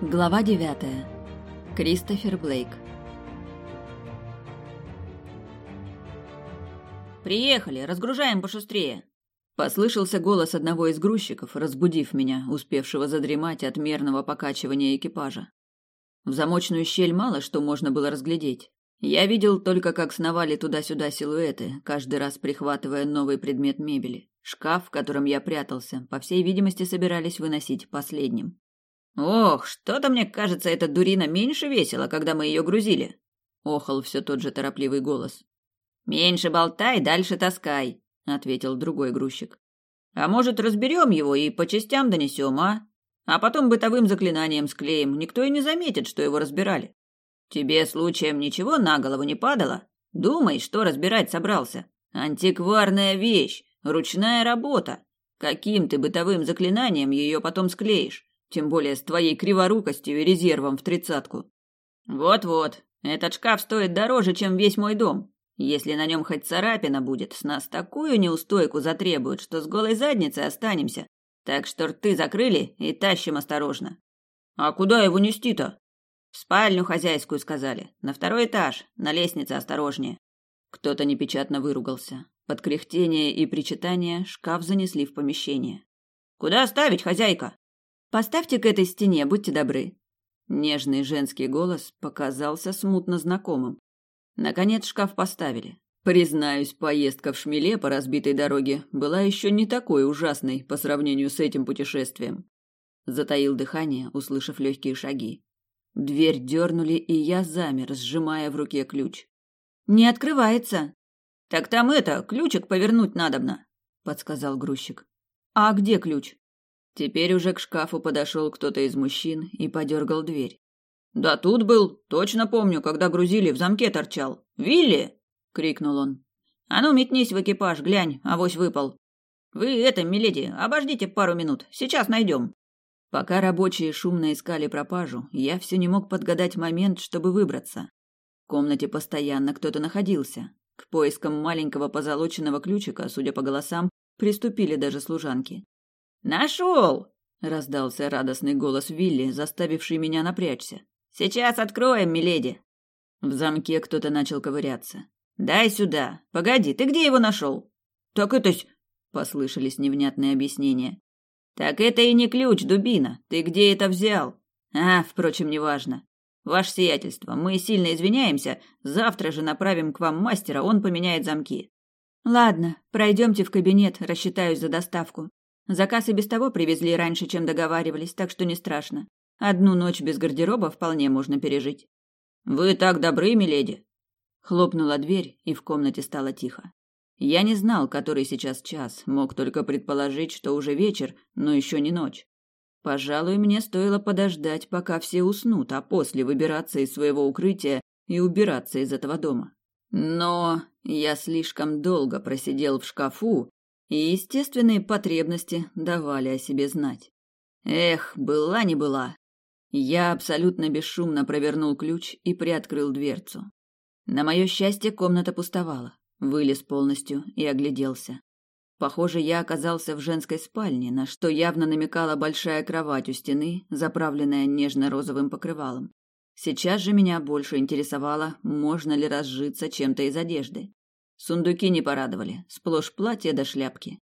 Глава девятая. Кристофер Блейк. «Приехали, разгружаем пошустрее!» Послышался голос одного из грузчиков, разбудив меня, успевшего задремать от мерного покачивания экипажа. В замочную щель мало что можно было разглядеть. Я видел только, как сновали туда-сюда силуэты, каждый раз прихватывая новый предмет мебели. Шкаф, в котором я прятался, по всей видимости, собирались выносить последним. «Ох, что-то мне кажется, эта дурина меньше весила, когда мы ее грузили!» — охал все тот же торопливый голос. «Меньше болтай, дальше таскай», — ответил другой грузчик. «А может, разберем его и по частям донесем, а? А потом бытовым заклинанием склеим, никто и не заметит, что его разбирали. Тебе случаем ничего на голову не падало? Думай, что разбирать собрался. Антикварная вещь, ручная работа. Каким ты бытовым заклинанием ее потом склеишь? Тем более с твоей криворукостью и резервом в тридцатку. Вот-вот, этот шкаф стоит дороже, чем весь мой дом. Если на нем хоть царапина будет, с нас такую неустойку затребуют, что с голой задницей останемся. Так что рты закрыли и тащим осторожно. А куда его нести-то? В спальню хозяйскую сказали. На второй этаж, на лестнице осторожнее. Кто-то непечатно выругался. Под кряхтение и причитание шкаф занесли в помещение. Куда ставить, хозяйка? Поставьте к этой стене, будьте добры. Нежный женский голос показался смутно знакомым. Наконец шкаф поставили. Признаюсь, поездка в шмеле по разбитой дороге была еще не такой ужасной по сравнению с этим путешествием. Затаил дыхание, услышав легкие шаги. Дверь дернули, и я замер, сжимая в руке ключ. «Не открывается!» «Так там это, ключик повернуть надобно», — подсказал грузчик. «А где ключ?» Теперь уже к шкафу подошел кто-то из мужчин и подергал дверь. «Да тут был, точно помню, когда грузили, в замке торчал. Вилли!» — крикнул он. «А ну, метнись в экипаж, глянь, авось выпал. Вы это, миледи, обождите пару минут, сейчас найдем». Пока рабочие шумно искали пропажу, я все не мог подгадать момент, чтобы выбраться. В комнате постоянно кто-то находился. К поискам маленького позолоченного ключика, судя по голосам, приступили даже служанки. «Нашел!» — раздался радостный голос Вилли, заставивший меня напрячься. «Сейчас откроем, миледи!» В замке кто-то начал ковыряться. «Дай сюда! Погоди, ты где его нашел?» «Так это-с...» — послышались невнятные объяснения. «Так это и не ключ, дубина. Ты где это взял?» «А, впрочем, неважно. Ваше сиятельство, мы сильно извиняемся. Завтра же направим к вам мастера, он поменяет замки». «Ладно, пройдемте в кабинет, рассчитаюсь за доставку. Заказ и без того привезли раньше, чем договаривались, так что не страшно. Одну ночь без гардероба вполне можно пережить. Вы так добры, миледи. Хлопнула дверь, и в комнате стало тихо. Я не знал, который сейчас час, мог только предположить, что уже вечер, но еще не ночь. Пожалуй, мне стоило подождать, пока все уснут, а после выбираться из своего укрытия и убираться из этого дома. Но я слишком долго просидел в шкафу, и естественные потребности давали о себе знать. Эх, была не была. Я абсолютно бесшумно провернул ключ и приоткрыл дверцу. На мое счастье, комната пустовала. Вылез полностью и огляделся. Похоже, я оказался в женской спальне, на что явно намекала большая кровать у стены, заправленная нежно-розовым покрывалом. Сейчас же меня больше интересовало, можно ли разжиться чем-то из одежды. Сундуки не порадовали, сплошь платья до шляпки.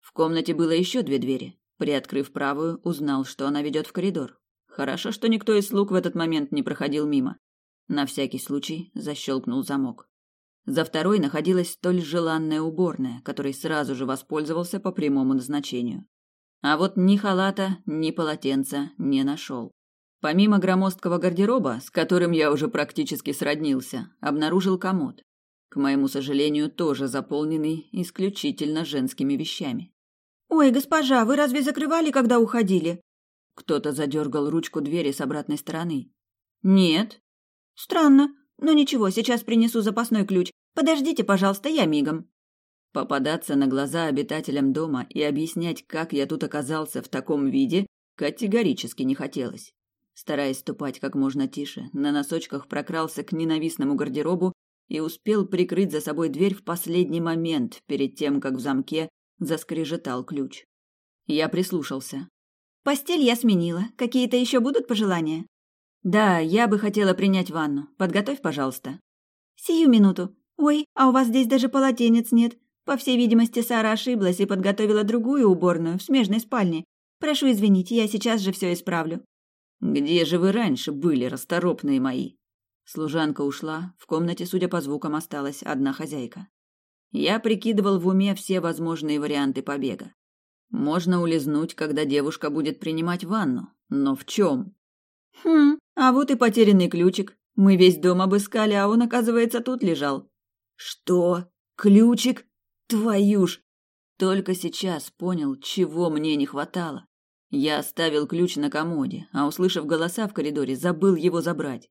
В комнате было еще две двери. Приоткрыв правую, узнал, что она ведет в коридор. Хорошо, что никто из слуг в этот момент не проходил мимо. На всякий случай защелкнул замок. За второй находилась столь желанная уборная, которой сразу же воспользовался по прямому назначению. А вот ни халата, ни полотенца не нашел. Помимо громоздкого гардероба, с которым я уже практически сроднился, обнаружил комод к моему сожалению, тоже заполненный исключительно женскими вещами. «Ой, госпожа, вы разве закрывали, когда уходили?» Кто-то задергал ручку двери с обратной стороны. «Нет». «Странно. Но ничего, сейчас принесу запасной ключ. Подождите, пожалуйста, я мигом». Попадаться на глаза обитателям дома и объяснять, как я тут оказался в таком виде, категорически не хотелось. Стараясь ступать как можно тише, на носочках прокрался к ненавистному гардеробу и успел прикрыть за собой дверь в последний момент, перед тем, как в замке заскрежетал ключ. Я прислушался. Постель я сменила. Какие-то еще будут пожелания? Да, я бы хотела принять ванну. Подготовь, пожалуйста. Сию минуту. Ой, а у вас здесь даже полотенец нет. По всей видимости, Сара ошиблась и подготовила другую уборную в смежной спальне. Прошу извинить, я сейчас же все исправлю. Где же вы раньше были, расторопные мои? Служанка ушла, в комнате, судя по звукам, осталась одна хозяйка. Я прикидывал в уме все возможные варианты побега. Можно улизнуть, когда девушка будет принимать ванну, но в чем? Хм, а вот и потерянный ключик. Мы весь дом обыскали, а он, оказывается, тут лежал. Что? Ключик? Твою ж! Только сейчас понял, чего мне не хватало. Я оставил ключ на комоде, а, услышав голоса в коридоре, забыл его забрать.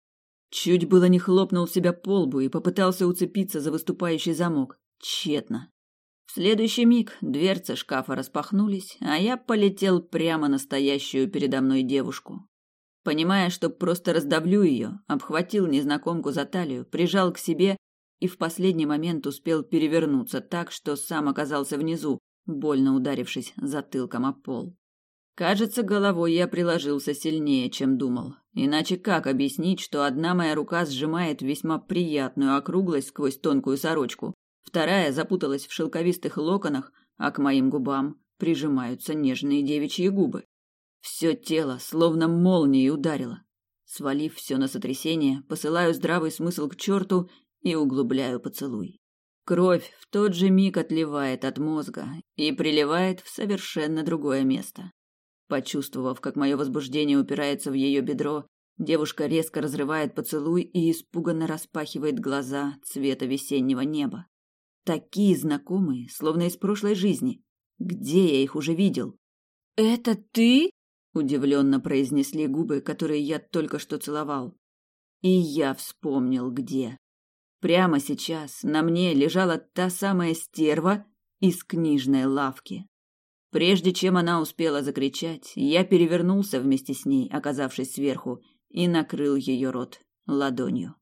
Чуть было не хлопнул себя по лбу и попытался уцепиться за выступающий замок. Тщетно. В следующий миг дверцы шкафа распахнулись, а я полетел прямо на стоящую передо мной девушку. Понимая, что просто раздавлю ее, обхватил незнакомку за талию, прижал к себе и в последний момент успел перевернуться так, что сам оказался внизу, больно ударившись затылком о пол. Кажется, головой я приложился сильнее, чем думал. Иначе как объяснить, что одна моя рука сжимает весьма приятную округлость сквозь тонкую сорочку, вторая запуталась в шелковистых локонах, а к моим губам прижимаются нежные девичьи губы. Все тело словно молнией ударило. Свалив все на сотрясение, посылаю здравый смысл к черту и углубляю поцелуй. Кровь в тот же миг отливает от мозга и приливает в совершенно другое место. Почувствовав, как мое возбуждение упирается в ее бедро, девушка резко разрывает поцелуй и испуганно распахивает глаза цвета весеннего неба. Такие знакомые, словно из прошлой жизни. Где я их уже видел? «Это ты?» – удивленно произнесли губы, которые я только что целовал. И я вспомнил, где. Прямо сейчас на мне лежала та самая стерва из книжной лавки. Прежде чем она успела закричать, я перевернулся вместе с ней, оказавшись сверху, и накрыл ее рот ладонью.